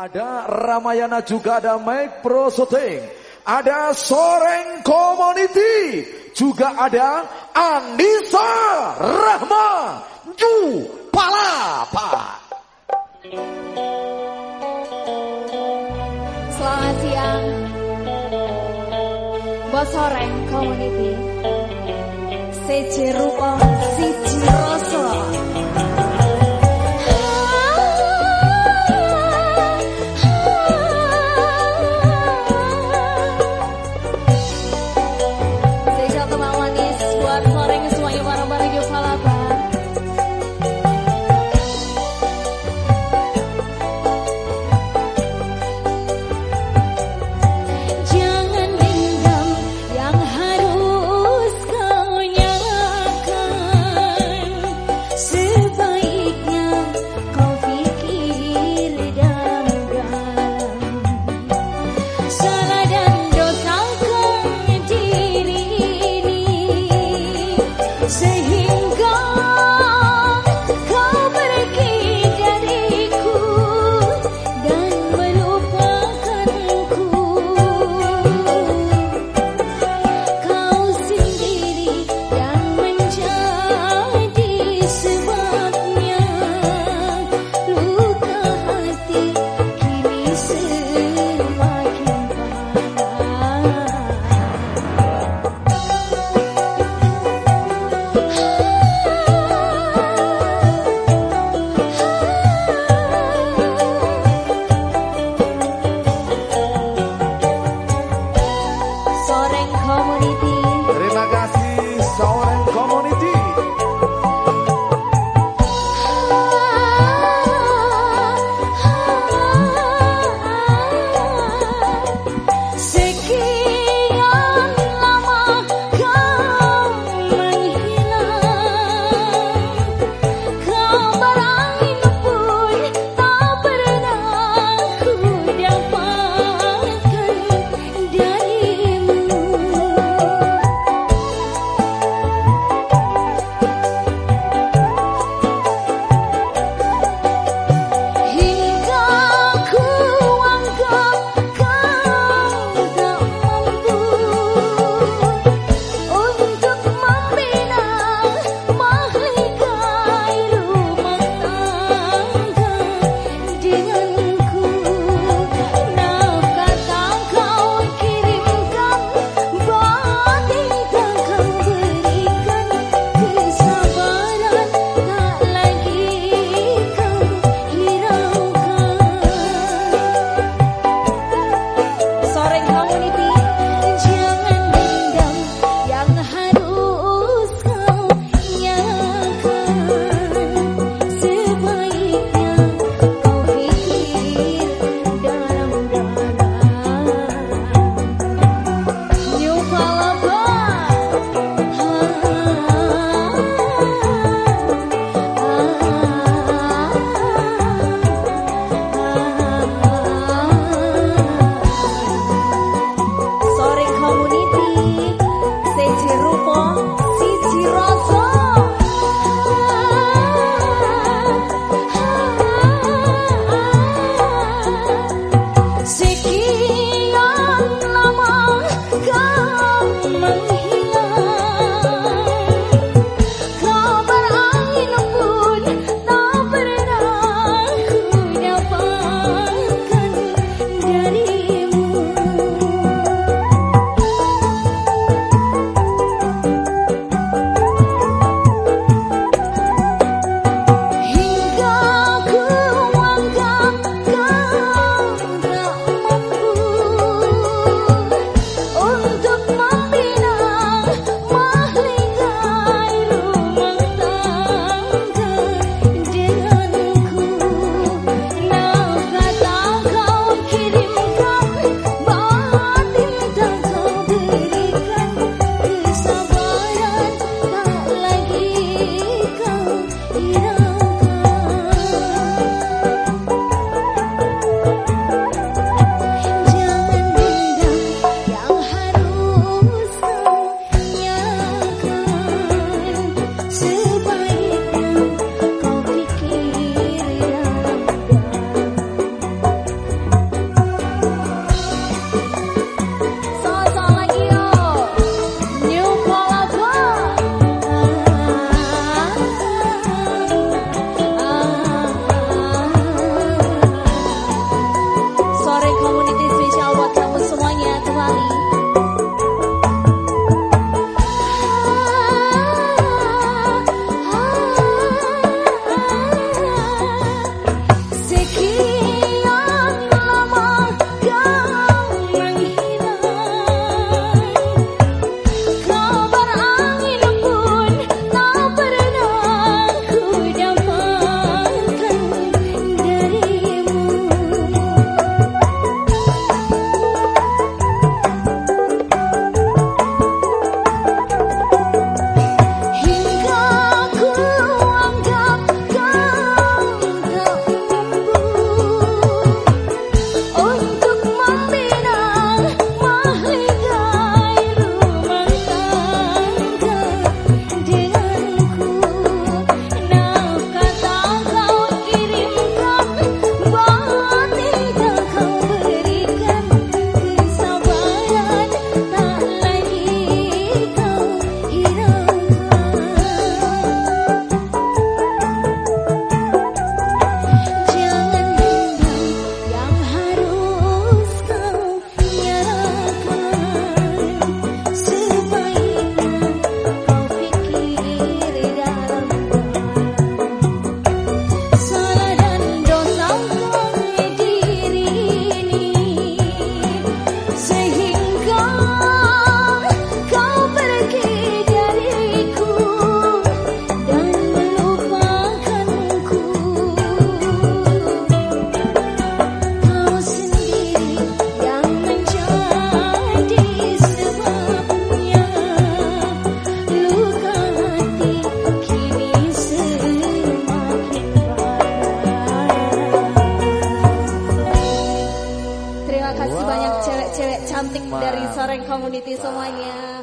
Ada Ramayana juga ada Mike Pro Shooting. Ada Soreng Community. Juga ada Anissa Rahma Ju Palapa. Selamat siang. Bos Soreng Community. Siji rupa, siji hingga 跟我一起 Community semuanya.